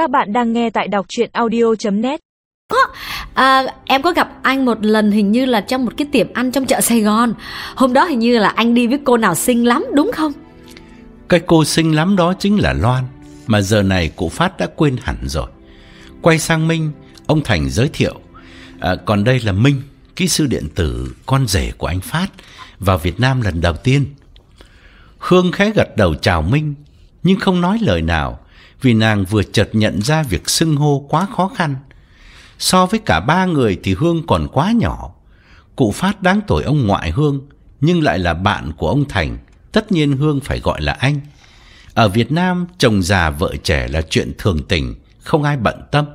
Các bạn đang nghe tại đọc chuyện audio.net À, em có gặp anh một lần hình như là trong một cái tiệm ăn trong chợ Sài Gòn. Hôm đó hình như là anh đi với cô nào xinh lắm đúng không? Cái cô xinh lắm đó chính là Loan Mà giờ này cụ Phát đã quên hẳn rồi. Quay sang Minh Ông Thành giới thiệu à, Còn đây là Minh Kỹ sư điện tử con rể của anh Phát Vào Việt Nam lần đầu tiên. Hương khẽ gật đầu chào Minh Nhưng không nói lời nào vì nàng vừa chợt nhận ra việc xưng hô quá khó khăn. So với cả ba người thì Hương còn quá nhỏ. Cụ Phát đáng tuổi ông ngoại Hương, Nhưng lại là bạn của ông Thành. Tất nhiên Hương phải gọi là anh. Ở Việt Nam, chồng già vợ trẻ là chuyện thường tình, Không ai bận tâm.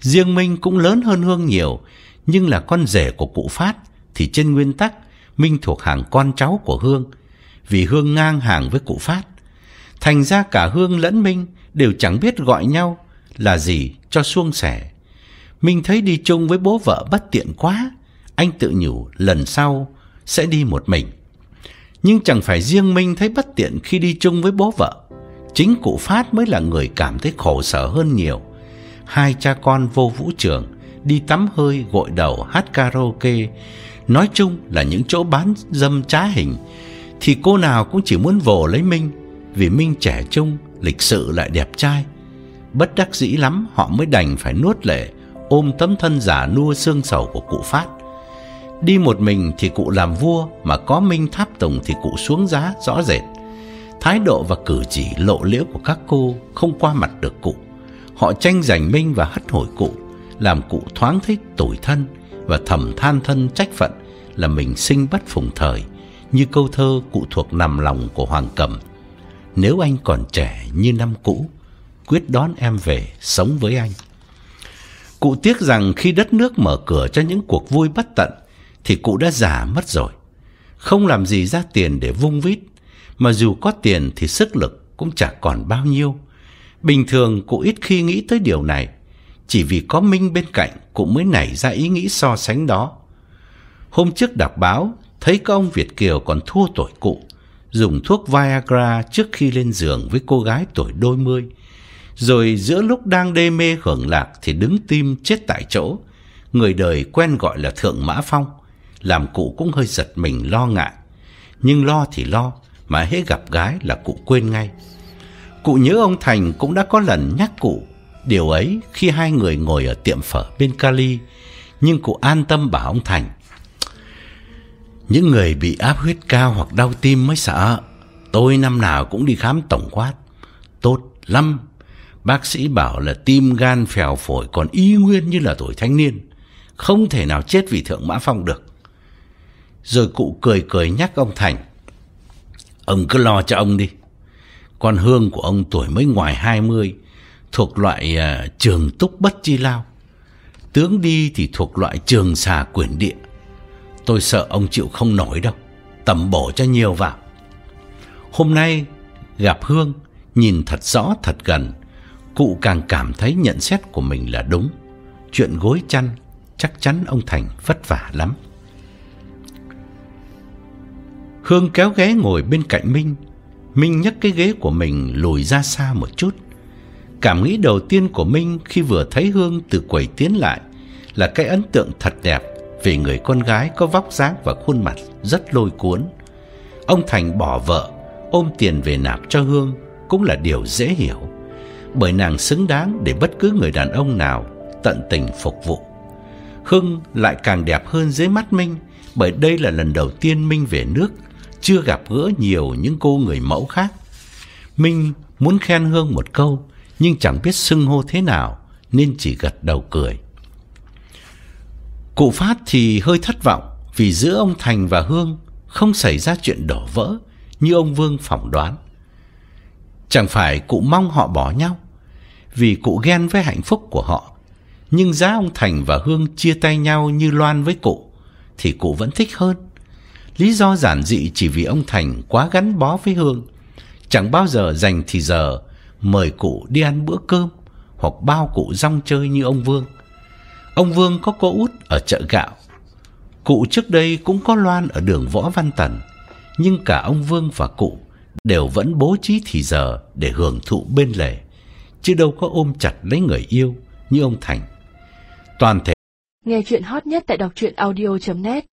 Riêng Minh cũng lớn hơn Hương nhiều, Nhưng là con rể của cụ Phát Thì trên nguyên tắc, Minh thuộc hàng con cháu của Hương. Vì Hương ngang hàng với cụ Phát. Thành ra cả Hương lẫn Minh Đều chẳng biết gọi nhau Là gì cho suông sẻ. Minh thấy đi chung với bố vợ bất tiện quá, Anh tự nhủ lần sau Sẽ đi một mình. Nhưng chẳng phải riêng Minh thấy bất tiện Khi đi chung với bố vợ. Chính cụ Phát mới là người cảm thấy khổ sở hơn nhiều. Hai cha con vô vũ trường, Đi tắm hơi, gội đầu, hát karaoke, Nói chung là những chỗ bán dâm trá hình, Thì cô nào cũng chỉ muốn vồ lấy Minh vì Minh trẻ trung Lịch sự lại đẹp trai Bất đắc dĩ lắm Họ mới đành phải nuốt lệ ôm tấm thân giả nua xương sầu của cụ Phát. Đi một mình thì cụ làm vua, mà có Minh tháp tùng thì cụ xuống giá rõ rệt. Thái độ và cử chỉ lộ liễu của các cô không qua mặt được cụ. Họ tranh giành Minh và hất hổi cụ, làm cụ thoáng thấy tủi thân và thầm than thân trách phận là mình sinh bất phùng thời, như câu thơ cụ thuộc nằm lòng của Hoàng Cẩm. Nếu anh còn trẻ như năm cũ, quyết đón em về sống với anh. Cụ tiếc rằng khi đất nước mở cửa cho những cuộc vui bất tận thì cụ đã già mất rồi. Không làm gì ra tiền để vung vít, mà dù có tiền thì sức lực cũng chả còn bao nhiêu. Bình thường cụ ít khi nghĩ tới điều này, chỉ vì có Minh bên cạnh cụ mới nảy ra ý nghĩ so sánh đó. Hôm trước đọc báo, thấy có ông Việt Kiều còn thua tuổi cụ, dùng thuốc Viagra trước khi lên giường với cô gái tuổi đôi mươi, rồi giữa lúc đang đê mê hưởng lạc thì đứng tim chết tại chỗ. Người đời quen gọi là Thượng Mã Phong, làm cụ cũng hơi giật mình lo ngại. Nhưng lo thì lo, mà hễ gặp gái là cụ quên ngay. Cụ nhớ ông Thành cũng đã có lần nhắc cụ điều ấy khi hai người ngồi ở tiệm phở bên Cali, nhưng cụ an tâm bảo ông Thành. Những người bị áp huyết cao hoặc đau tim mới sợ. Tôi năm nào cũng đi khám tổng quát. Tốt lắm, Bác sĩ bảo là tim gan phèo phổi còn y nguyên như là tuổi thanh niên, không thể nào chết vì thượng mã phong được. Rồi cụ cười cười nhắc ông Thành, ông cứ lo cho ông đi. Con hương của ông tuổi mới ngoài 20, thuộc loại uh, trường túc bất chi lao. Tướng đi thì thuộc loại trường xà quyển địa. Tôi sợ ông chịu không nổi đâu, tầm bổ cho nhiều vào. Hôm nay gặp Hương, nhìn thật rõ thật gần, cụ càng cảm thấy nhận xét của mình là đúng. Chuyện gối chăn chắc chắn ông Thành vất vả lắm. Hương kéo ghế ngồi bên cạnh Minh. Minh nhấc cái ghế của mình lùi ra xa một chút. Cảm nghĩ đầu tiên của Minh khi vừa thấy Hương từ quầy tiến lại là cái ấn tượng thật đẹp về người con gái có vóc dáng và khuôn mặt rất lôi cuốn. Ông Thành bỏ vợ, ôm tiền về nạp cho Hương cũng là điều dễ hiểu bởi nàng xứng đáng để bất cứ người đàn ông nào tận tình phục vụ. hương lại càng đẹp hơn dưới mắt Minh, bởi đây là lần đầu tiên Minh về nước, chưa gặp gỡ nhiều những cô người mẫu khác. Minh muốn khen Hương một câu, nhưng chẳng biết xưng hô thế nào, nên chỉ gật đầu cười. Cụ Phát thì hơi thất vọng vì giữa ông Thành và Hương không xảy ra chuyện đổ vỡ như ông Vương phỏng đoán. Chẳng phải cụ mong họ bỏ nhau, vì cụ ghen với hạnh phúc của họ. Nhưng giá ông Thành và Hương chia tay nhau như Loan với cụ, thì cụ vẫn thích hơn. Lý do giản dị chỉ vì ông Thành quá gắn bó với Hương, chẳng bao giờ dành thì giờ mời cụ đi ăn bữa cơm hoặc bao cụ rong chơi như ông Vương. Ông Vương có cô út ở chợ gạo. Cụ trước đây cũng có Loan ở đường Võ Văn Tần, nhưng cả ông Vương và cụ đều vẫn bố trí thì giờ để hưởng thụ bên lề chứ đâu có ôm chặt lấy người yêu như ông Thành. Toàn thể Nghe chuyện hot nhất tại đọc truyện audio.net